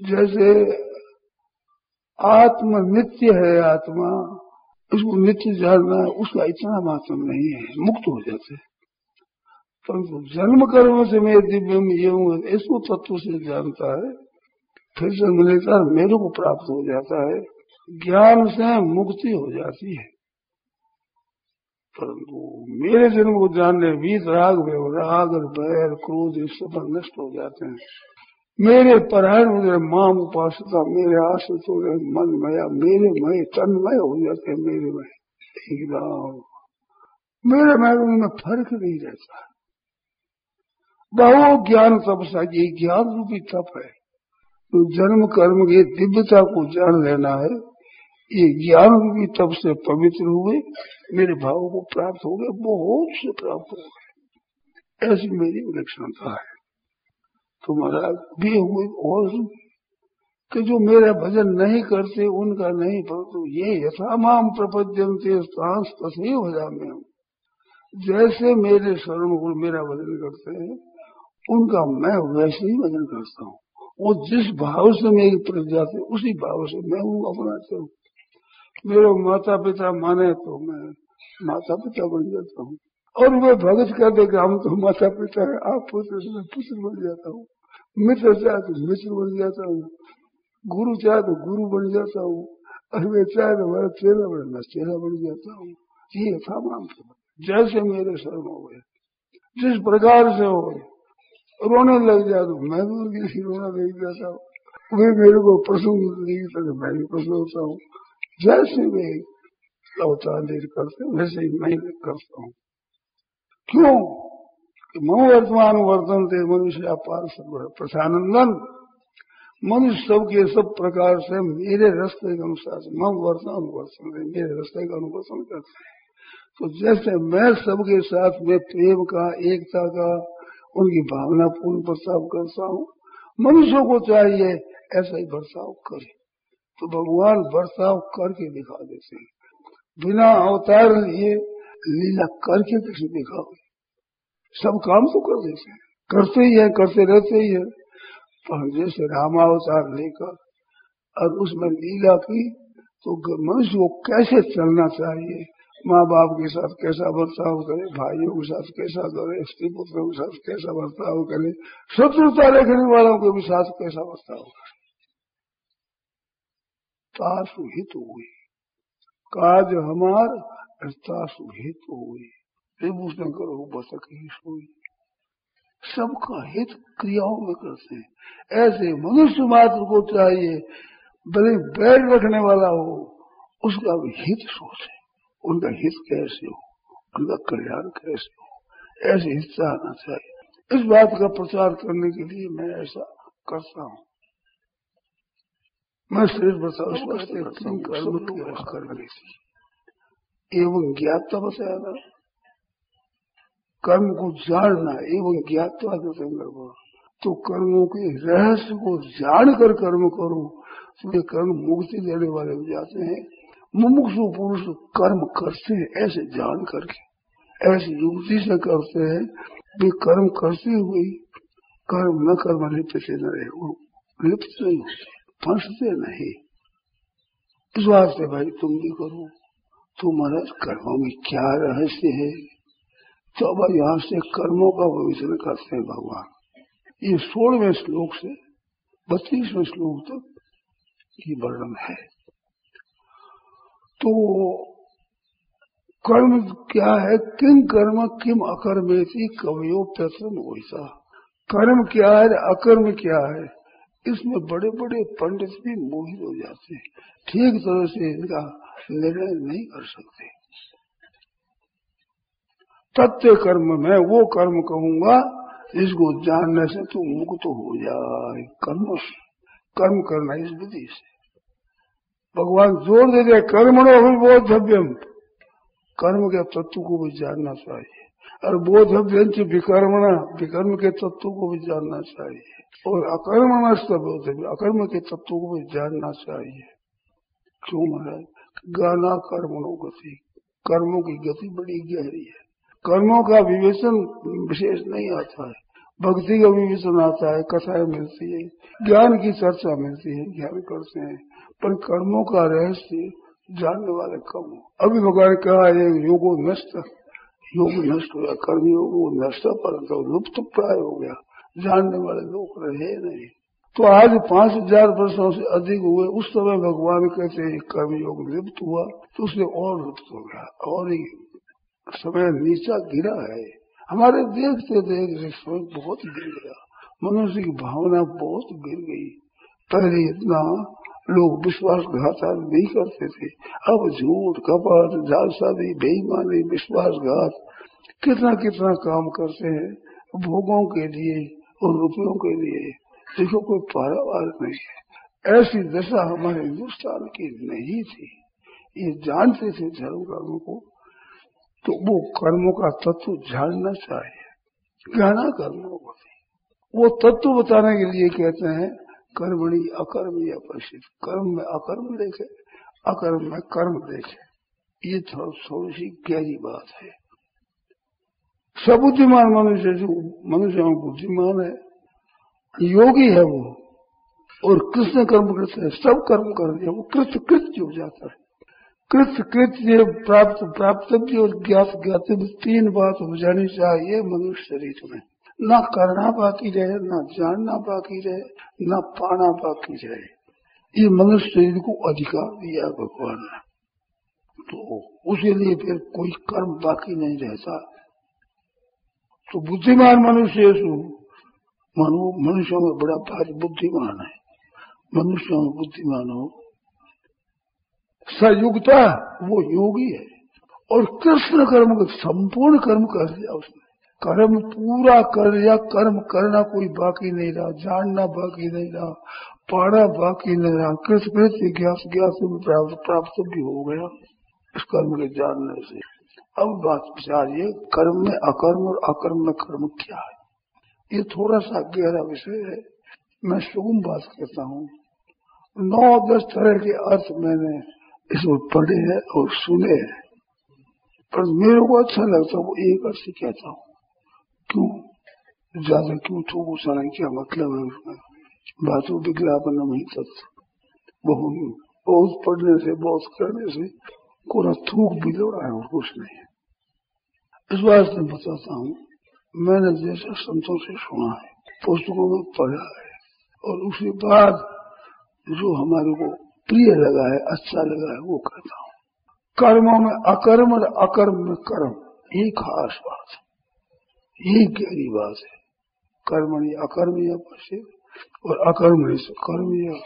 जैसे आत्म नित्य है आत्मा, उसको नित्य जानना उसका इतना महत्व नहीं है, मुक्त हो जाते परंतु जन्म कर्म से मैं दिव्य में ये हूँ इसको तत्व से जानता है, फिर जन्म लेता मेरे को प्राप्त हो जाता है, ज्ञान से मुक्ति हो जाती है। परंतु मेरे जन्म को जानने वीत राग राग और बैर, क्रोध, इस सब नष्ट हो जाते हैं। मेरे परायण हो गए माम उपासता मेरे आश्रित हो गए मन मया, मेरे मय तन्मय हो जाते हैं, मेरे मय। एकदम मेरे मय में फ़र्क नहीं रहता। बहु ज्ञान तप ये ज्ञान रूपी तप है। तो जन्म कर्म की दिव्यता को जान लेना है। ये ज्ञान भी तब से पवित्र हुए, मेरे भाव को प्राप्त हो गए, बहुत से प्राप्त हो गए। ऐसी मेरी विलक्षणता है। तो महाराज, भी हुए और कि जो मेरा भजन नहीं करते, उनका नहीं, परंतु ये से सांस तसे हो जा में जैसे मेरे शरण को मेरा भजन करते हैं, उनका मैं वैसे ही भजन करता हूँ। वो जिस भाव से मेरी प्रजा से, उसी भाव से मैं हूँ अपनाते हूँ मेरे माता पिता माने तो मैं माता पिता बन जाता हूँ। और वे भगत कर देगा हम तो माता पिता है, आप पुत्र पुत्र बन जाता हूँ। मित्र चाहे तो मित्र बन जाता हूँ। गुरु चाहे तो गुरु बन जाता हूँ। वे चाहे तो मेरा चेहरा बन, मैं चेहरा बन जाता हूँ। ये था नाम जैसे मेरे शरण हो गए जिस प्रकार से हो रोने लग जाता तो मैं भी उनकी रोना लग जाता हूँ। वे मेरे को प्रसन्न नहीं मैं भी प्रसन्न होता हूँ। जैसे वे अवतार करते वैसे ही मैं करता हूँ। क्यों? मम वर्तमान वर्तन थे मनुष्य अपार सब प्रसानंदन। मनुष्य सब के सब प्रकार से मेरे रस्ते के अनुसार मम वर्तन अनुवर्तन मेरे रस्ते का अनुवर्तन करते हैं। तो जैसे मैं सबके साथ में प्रेम का, एकता का, उनकी भावना पूर्ण बर्ताव करता हूँ, मनुष्यों को चाहिए ऐसा ही बर्ताव करे। तो भगवान बर्ताव करके दिखा देते हैं। बिना अवतार लिए लीला करके किसी दिखाओगे सब काम तो कर देते हैं। करते ही है, करते रहते ही है। पर जैसे रामावतार लेकर और उसमें लीला की तो मनुष्य को कैसे चलना चाहिए? माँ बाप के साथ कैसा बर्ताव करे? भाइयों के साथ कैसा करे? स्त्री पुत्रों के साथ कैसा बर्ताव करे? शत्रुता रखने वालों के भी साथ कैसा बर्ताव करे? तासु हित हुई। काज हमार तासु हित विभूषण करो बसक ही सोई। सबका हित क्रियाओं में करते हैं। ऐसे मनुष्य मात्र को चाहिए भले बैर रखने वाला हो, उसका भी हित सोचे। उनका हित कैसे हो? उनका कल्याण कैसे हो? ऐसे हिस्सा आना चाहिए। इस बात का प्रचार करने के लिए मैं ऐसा करता हूँ। मैं शरीर बता उस वास्ते कर्म कर एवं ना। कर्म को जानना एवं ज्ञातवा के। संदर्भ तो कर्मों के रहस्य को जानकर कर्म करो तो ये कर्म मुक्ति देने वाले हो जाते हैं। मुमुक्षु पुरुष कर्म करते हैं ऐसे जान करके ऐसे युक्ति से करते हैं। वे कर्म करते हुए कर्म न कर्म लिप्त से न रहे वो लिप्त नहीं होते फंसते नहीं। वास्ते भाई, तुम भी करो। तुम्हारा कर्मों में क्या रहस्य है? तो अब यहाँ से कर्मों का भविष्य करते हैं भगवान। ये सोलहवें श्लोक से बत्तीसवें श्लोक तक ये वर्णन है। तो कर्म क्या है? किम कर्म किम अकर्मेति, कवयो प्रथम वैसा। कर्म क्या है, अकर्म क्या है? इसमें बड़े बड़े पंडित भी मोहित हो जाते हैं। ठीक तरह से इनका निर्णय नहीं कर सकते। सत्य कर्म में वो कर्म कहूँगा, इसको जानने से तू मुक्त तो हो जाए। कर्म कर्म करना इस विधि से। भगवान ज़ोर दे दे, कर्मणो भी बोधव्यम। कर्म के तत्व को भी जानना चाहिए। और बोधव्यंच विकर्मणा, विकर्म के तत्व को भी जानना चाहिए। और अकर्म अकर्म के तत्व को भी जानना चाहिए। क्यों महाराज? गाना कर्मणों गति कर्मों की गति बड़ी गहरी है। कर्मों का विवेचन विशेष नहीं आता है। भक्ति का विवेचन आता है, कथाएँ मिलती है, ज्ञान की चर्चा मिलती है, ज्ञान करते हैं। पर कर्मों का रहस्य जानने वाले कम हो। अभी भगवान कहा है योगो नष्ट, योग नष्ट हो गया कर्म योग नष्ट, परंतु लुप्त प्राय हो गया। जानने वाले लोग रहे नहीं। तो आज पाँच हज़ार वर्षों से अधिक हुए, उस समय भगवान कहते हैं, कर्म योग लिप्त हुआ तो उसने और लिप्त हो गया, और ही समय नीचा गिरा है। हमारे देखते देख समय बहुत गिर गया, मनुष्य की भावना बहुत गिर गई। पहले इतना लोग विश्वासघात नहीं करते थे, अब झूठ, कपट जालसादी बेईमानी, विश्वासघात कितना कितना काम करते हैं, भोगों के लिए और रुपयों के लिए देखो, कोई पारावार नहीं है। ऐसी दशा हमारे हिंदुस्तान की नहीं थी। ये जानते थे धर्म कर्म को तो वो कर्मों का तत्व जानना चाहिए। गहना कर्मों को वो तत्व बताने के लिए कहते हैं, कर्मणी अकर्म या परिचित कर्म में अकर्म देखे, अकर्म में कर्म देखे। ये थोड़ी सी गहरी बात है। सबुद्धिमान मनुष्य जो मनुष्य बुद्धिमान है, योगी है वो। और कृष्ण कर्म करते है, सब कर्म कर दिया वो कृत कृत्य हो जाता है। कृत कृत्य प्राप्त प्राप्त और ज्ञात ज्ञात तीन बात हो जानी चाहिए मनुष्य शरीर में। न करना बाकी रहे, न जानना बाकी रहे, न पाना बाकी रहे। ये मनुष्य शरीर को अधिकार दिया भगवान ने। तो उसी लिए फिर कोई कर्म बाकी नहीं रहता। तो बुद्धिमान मनुष्य मानो, मनुष्य में बड़ा भारी बुद्धिमान है। मनुष्यों में बुद्धिमान हो। सयुगता, वो योगी है। और कृष्ण कर्म का संपूर्ण कर्म कर दिया उसने। कर्म पूरा कर दिया, कर्म करना कोई बाकी नहीं रहा, जानना बाकी नहीं रहा, पाना बाकी नहीं रहा। कृष्ण कृष्ण ज्ञास ज्ञास प्राप्त भी हो गया। इस कर्म के जानने से। अब बात विचारिए कर्म में अकर्म और अकर्म में कर्म क्या है? ये थोड़ा सा गहरा विषय है। मैं सुगम बात करता हूँ। नौ दस तरह के अर्थ मैंने इसमें पढ़े हैं और सुने हैं। पर मेरे को अच्छा लगता वो एक अर्थ कहता हूँ। क्यों? ज़्यादा क्यों थोक उसाना क्या मतलब है उसमें? बातों विज्ञापन नहीं तत्व बहुत पढ़ने से, बहुत करने से कोई थूक भी रहा है और कुछ नहीं। इस बात से बताता हूँ, मैंने जैसे संतों से सुना है, पुस्तकों में पढ़ा है, और उसके बाद जो हमारे को प्रिय लगा है अच्छा लगा है, वो कहता हूँ। कर्मों में अकर्म और अकर्म में कर्म, ये खास बात है यही गहरी बात है। कर्म अकर्म या। पश्चिम और अकर्म कर्म या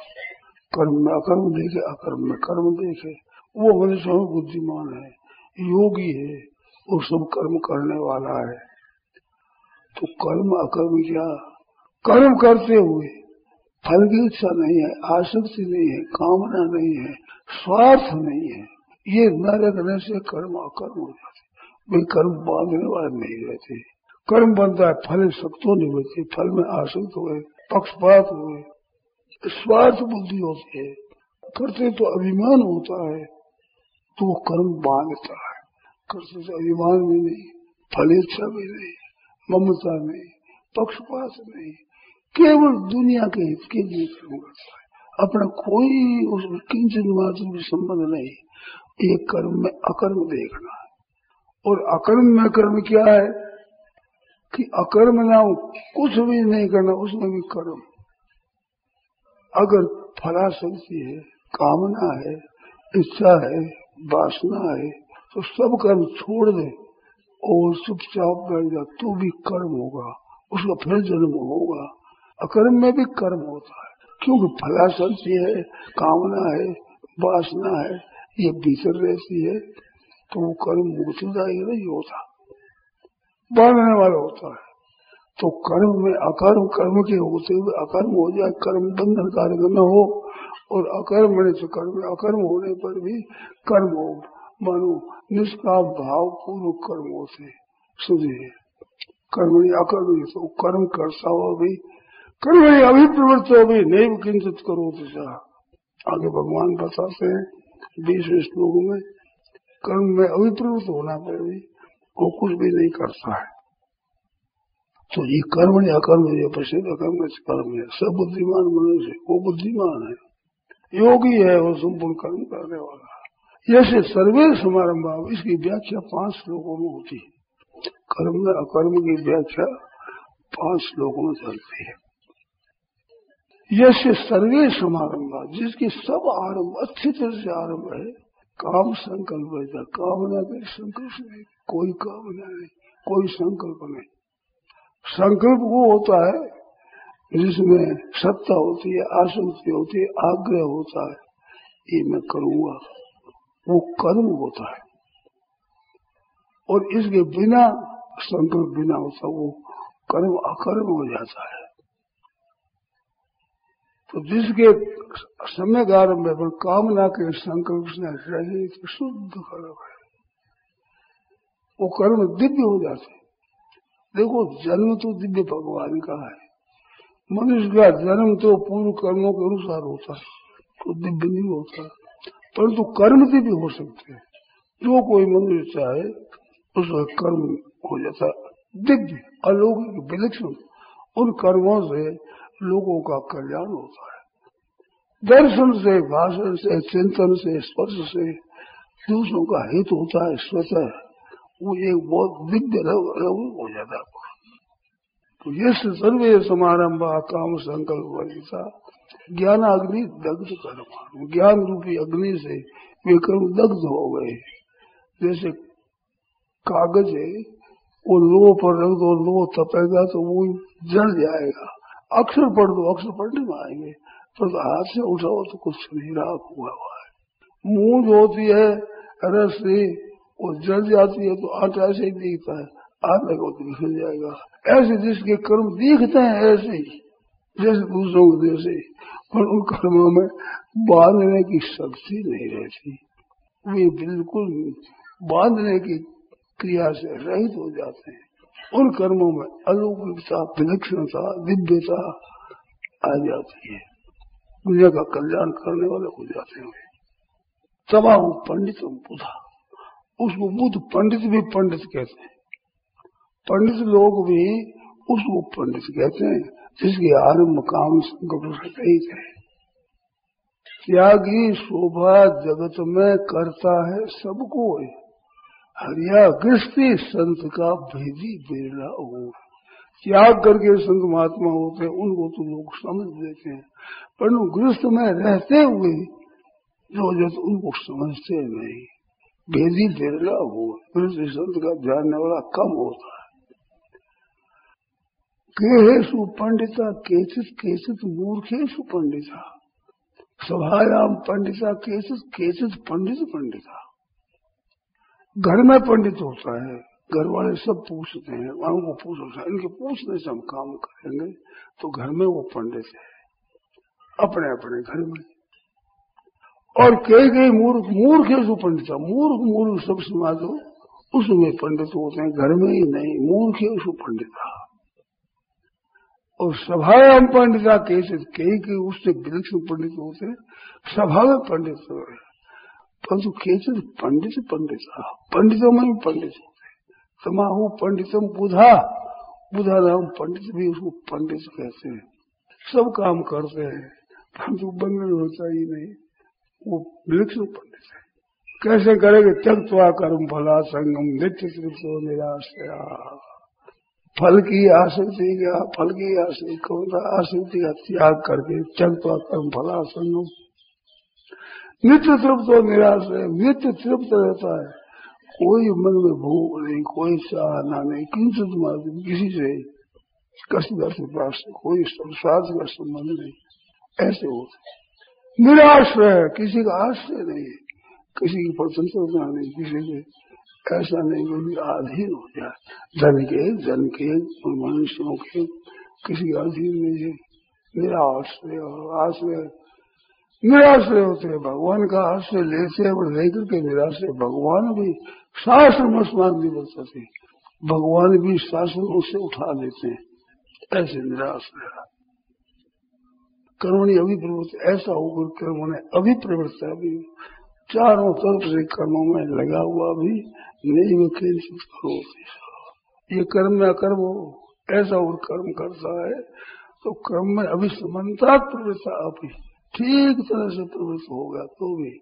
कर्म में अकर्म देखे, अकर्म में कर्म देखे। वो मनुष्य बुद्धिमान है, योगी है वो सब कर्म करने वाला है। तो कर्म अकर्म क्या कर्म करते हुए फल की इच्छा नहीं है, आसक्ति नहीं है, कामना नहीं है, स्वार्थ नहीं है, ये न रखने से कर्म अकर्म हो जाते भाई कर्म बांधने वाले नहीं रहते। कर्म बनता है, फल सख्तों नहीं बचे फल में आसक्त हुए, पक्षपात हुए, स्वार्थ बुद्धि होती है। करते तो अभिमान होता है तो वो कर्म बांधता है। तो अभिमान भी नहीं फल इच्छा भी नहीं, ममता नहीं, पक्षपात नहीं, केवल दुनिया के हित के लिए करता है। अपना कोई उसमें किंचन मात्र भी संबंध नहीं। ये कर्म में अकर्म देखना और अकर्म में कर्म क्या है? कि अकर्म ना हो कुछ भी नहीं करना, उसमें भी कर्म। अगर फलाशक्ति है, कामना है, इच्छा है, वासना है तो सब कर्म छोड़ दे और चुपचाप बैठ जा तो भी कर्म होगा उसका फिर जन्म होगा। अकर्म में भी कर्म होता है, क्योंकि फलाशक्ति है, कामना है, वासना है, ये भीतर रहती है तो वो कर्म मुक्तिदायी नहीं होता। बढ़ने वाला होता है। तो कर्म में अकर्म, कर्म के होते हुए अकर्म हो जाए, कर्म बंधन कार्य न हो, और अकर्म से कर्म, अकर्म होने पर भी कर्म हो मानो निष्काम भाव पूर्व कर्मों से सुधे कर्म अकर्म तो कर्म करता हो भी, कर्म अभिप्रवृत्त हो भी नहीं किंचित करो दिशा आगे भगवान बताते हैं बीसवें श्लोक में कर्म में अभिप्रवृत्त होना पर भी वो कुछ भी नहीं करता है। तो ये कर्म या कर्म ये प्रसिद्ध कर्म कर्म है सब बुद्धिमान मनुष्य, वो बुद्धिमान है। योगी है, वो संपूर्ण कर्म करने वाला जैसे सर्वे समारंभ इसकी व्याख्या पाँच श्लोकों में होती है। कर्म अकर्म की व्याख्या पाँच श्लोकों में चलती है। यश सर्वे समारंभ, जिसकी सब आरंभ अच्छी तरह से आरंभ है, काम संकल्प है कामना के संकल्प नहीं कोई कामना नहीं, कोई संकल्प नहीं। संकल्प वो होता है जिसमें सत्ता होती है, आसक्ति होती है, आग्रह होता है, ये मैं करूँगा। वो कर्म होता है। और इसके बिना, संकल्प बिना होता, वो कर्म अकर्म हो जाता है। तो जिसके समय आरंभ में कामना के संकल्प से रहित शुद्ध कर्म है। वो कर्म दिव्य हो जाते देखो, जन्म तो दिव्य भगवान का है। मनुष्य का जन्म तो पूर्व कर्मों के अनुसार होता है। तो दिव्य नहीं होता। परंतु कर्म भी हो सकते हैं। जो कोई मनुष्य चाहे, उसका कर्म हो जाता दिव्य, अलौकिक, विलक्षण। उन कर्मों से लोगों का कल्याण होता है। दर्शन से, भाषण से, चिंतन से, स्पर्श से दूसरों का हित होता है स्वतः वो एक बहुत दिव्य हो जाता है। तो ये सर्वे समारंभ, काम संकल्प वरिता ज्ञान अग्नि दग्ध कर्म ज्ञान रूपी अग्नि से वे कर्म दग्ध हो गए। जैसे कागज़ है, वो लो पर रख दो लो तपेगा तो वो जल जाएगा। अक्षर पढ़ दो, अक्षर पढ़ने में आएँगे। पर तो हाथ से उठाओ तो कुछ नहीं राख हुआ हुआ है। मुँह जो होती है, रस से वो जल जाती है तो आटा ऐसे ही दिखता है। आटे को तो निकल जाएगा। ऐसे जिसके कर्म दिखते हैं, ऐसे ही। जैसे दूसरों को जैसे पर उन कर्मों में बांधने की शक्ति नहीं रहती। वे बिल्कुल बांधने की क्रिया से रहित हो जाते हैं। उन कर्मों में अलौकिकता विलक्षणता दिव्यता आ जाती है। दुनिया का कल्याण करने वाले हो जाते हैं। तबा वो पंडित बुधा उसको बुद्ध पंडित भी पंडित कहते हैं। पंडित लोग भी उसको पंडित कहते हैं। जिसके आरंभ काम संकल्प रहित है त्यागी, शोभा, जगत में करता है सबको हरिया गृहस्थी, संत का भेदी बेड़ा हो त्याग करके संत महात्मा होते हैं, उनको तो लोग समझ देते हैं। पर गृहस्थ में रहते हुए जो जो तो उनको समझते नहीं। भेदी बेरला हो गृहस्थ संत का जानने वाला कम होता है। केहेशु पंडिता केचित केचित मूर्खेशु पंडिता। सभायाम पंडिता केचित केचित पंडित पंडिता। घर में पंडित होता है, घर वाले सब पूछते हैं, वहाँ को पूछते हैं, इनके पूछने से हम काम करेंगे तो घर में वो पंडित है अपने अपने घर में। और कई कई मूर्ख मूर्ख है जो पंडित, मूर्ख मूर्ख सब समाज हो उसमें पंडित होते हैं, घर में ही नहीं, मूर्ख है उसको पंडित। और सभा में पंडिता कैसे कई कई उससे विलक्षण पंडित होते हैं में पंडित होते परंतु केचन पंडित पंडित पंडितों में भी पंडित होते समाहु पंडितम बुधा बुधा नाम पंडित भी उसको पंडित कहते हैं। सब काम करते हैं, परंतु बंधन होता ही नहीं। वो विलक्षण पंडित है। कैसे करेंगे? त्यक तो कर्म फला संगम नित्य तृप्त निराश फल की आसक्ति का, फल की आसक्ति कौन आसक्ति का त्याग करके त्यक तो कर्म फला संगम नित्य तृप्त और निराश है, नित्य तृप्त रहता है। कोई मन में भूख नहीं, कोई चाहना नहीं, किंचित मात्र किसी से कष्ट से पास कोई स्वार्थ का संबंध नहीं। ऐसे होते निराश है, किसी का आश्रय नहीं किसी की स्वतंत्रता नहीं, किसी के ऐसा नहीं कोई अधीन हो जाए धन के, जन के, मनुष्यों के, किसी अधीन नहीं है। निराश्रय और आश्रय, निराश्रय होते हैं भगवान का आश्रय लेते हैं, और लेकर के निराश्रय। भगवान भी शास्त्र में स्नान नहीं बचते भगवान भी शास्त्रों से उठा लेते हैं। ऐसे निराश्रय। कर्मणि अभिप्रवृत्त, ऐसा होकर कर्मों ने अभिप्रवृत्त अभी। चारों तरफ़ से कर्मों में लगा हुआ भी नहीं वो करो ये कर्म में अकर्म हो, ऐसा और कर्म करता है तो कर्म में अभिसमता प्रवृत्ता अभी ठीक तरह से प्रवृत्त होगा तो भी।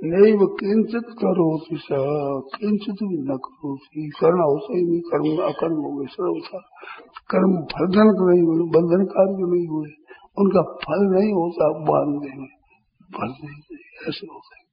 नहीं वो किंचित करो किंचित भी न करो करना होता ही नहीं, कर्म अकर्म हो गए, सर्व था। कर्म बंधन नहीं हुए, बंधन कार्य नहीं हुए। उनका फल नहीं होता बांधने में फल नहीं, ऐसे होते